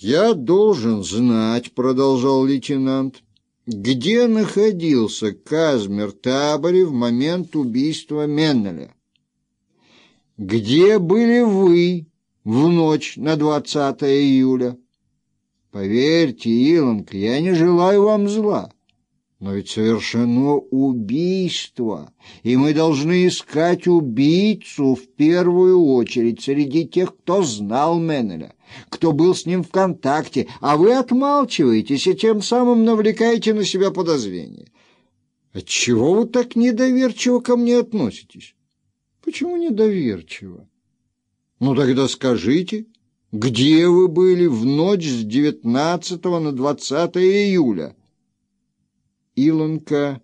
«Я должен знать», — продолжал лейтенант, — «где находился Казмер Табори в момент убийства Меннеля? Где были вы в ночь на 20 июля? Поверьте, Илонг, я не желаю вам зла». Но ведь совершено убийство, и мы должны искать убийцу в первую очередь среди тех, кто знал Меннеля, кто был с ним в контакте, а вы отмалчиваетесь и тем самым навлекаете на себя подозрения. Отчего вы так недоверчиво ко мне относитесь? Почему недоверчиво? Ну тогда скажите, где вы были в ночь с 19 на 20 июля? Илонка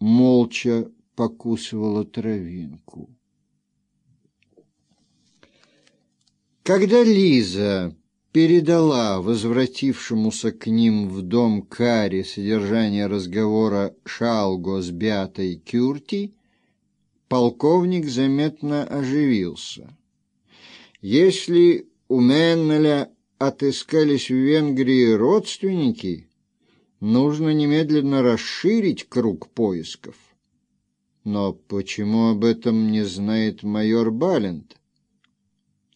молча покусывала травинку. Когда Лиза передала возвратившемуся к ним в дом Кари содержание разговора Шалго с Бятой Кюрти, полковник заметно оживился. Если у Меннеля отыскались в Венгрии родственники, нужно немедленно расширить круг поисков. Но почему об этом не знает майор Балент?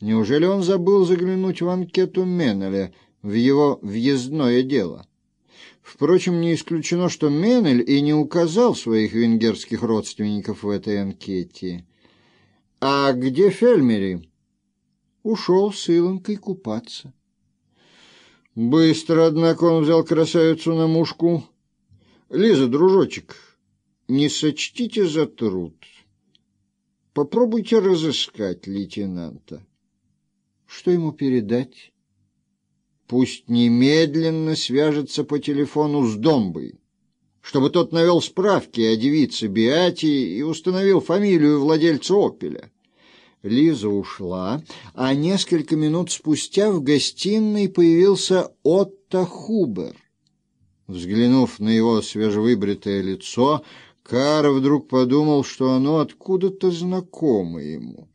Неужели он забыл заглянуть в анкету Меннеля, в его въездное дело? Впрочем, не исключено, что Меннель и не указал своих венгерских родственников в этой анкете. А где Фельмери? Ушел с Илонкой купаться. Быстро, однако, он взял красавицу на мушку. «Лиза, дружочек, не сочтите за труд. Попробуйте разыскать лейтенанта». «Что ему передать?» «Пусть немедленно свяжется по телефону с Домбой, чтобы тот навел справки о девице Биати и установил фамилию владельца «Опеля». Лиза ушла, а несколько минут спустя в гостиной появился Отто Хубер. Взглянув на его свежевыбритое лицо, Кара вдруг подумал, что оно откуда-то знакомо ему.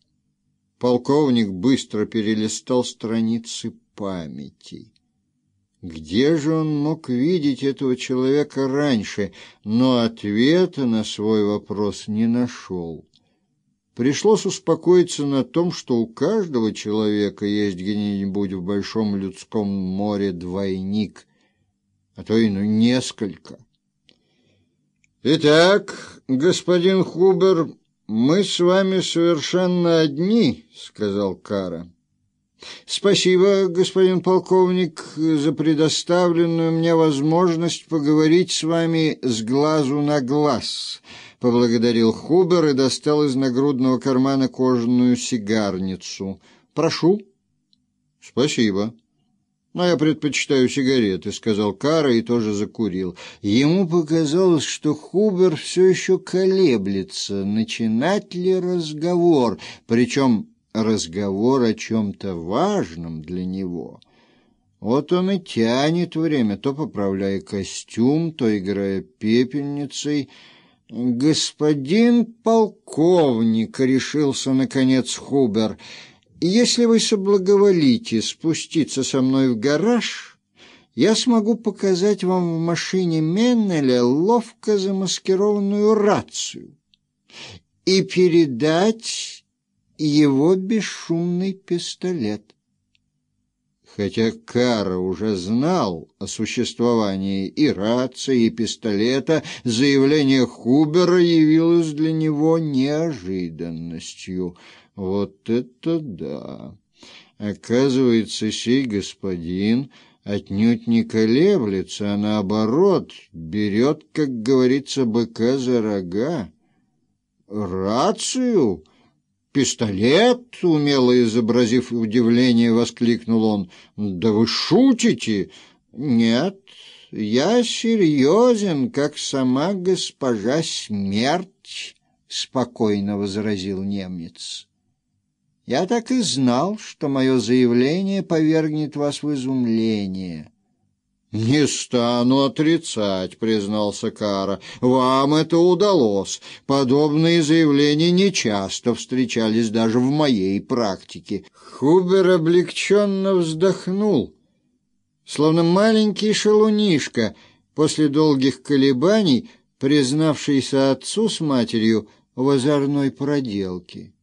Полковник быстро перелистал страницы памяти. Где же он мог видеть этого человека раньше, но ответа на свой вопрос не нашел. Пришлось успокоиться на том, что у каждого человека есть где-нибудь в большом людском море двойник, а то и ну несколько. «Итак, господин Хубер, мы с вами совершенно одни», — сказал Кара. «Спасибо, господин полковник, за предоставленную мне возможность поговорить с вами с глазу на глаз», — поблагодарил Хубер и достал из нагрудного кармана кожаную сигарницу. «Прошу». «Спасибо». «Но я предпочитаю сигареты», — сказал Кара и тоже закурил. Ему показалось, что Хубер все еще колеблется, начинать ли разговор, причем разговор о чем-то важном для него. Вот он и тянет время, то поправляя костюм, то играя пепельницей, «Господин полковник», — решился, наконец, Хубер, — «если вы соблаговолите спуститься со мной в гараж, я смогу показать вам в машине Меннеля ловко замаскированную рацию и передать его бесшумный пистолет хотя Кара уже знал о существовании и рации, и пистолета, заявление Хубера явилось для него неожиданностью. Вот это да! Оказывается, сей господин отнюдь не колеблется, а наоборот, берет, как говорится, быка за рога. Рацию — «Пистолет?» — умело изобразив удивление, воскликнул он. «Да вы шутите?» «Нет, я серьезен, как сама госпожа смерть», — спокойно возразил немец. «Я так и знал, что мое заявление повергнет вас в изумление». «Не стану отрицать», — признался Кара. «Вам это удалось. Подобные заявления нечасто встречались даже в моей практике». Хубер облегченно вздохнул. словно маленький шалунишка, после долгих колебаний, признавшийся отцу с матерью в озорной проделке.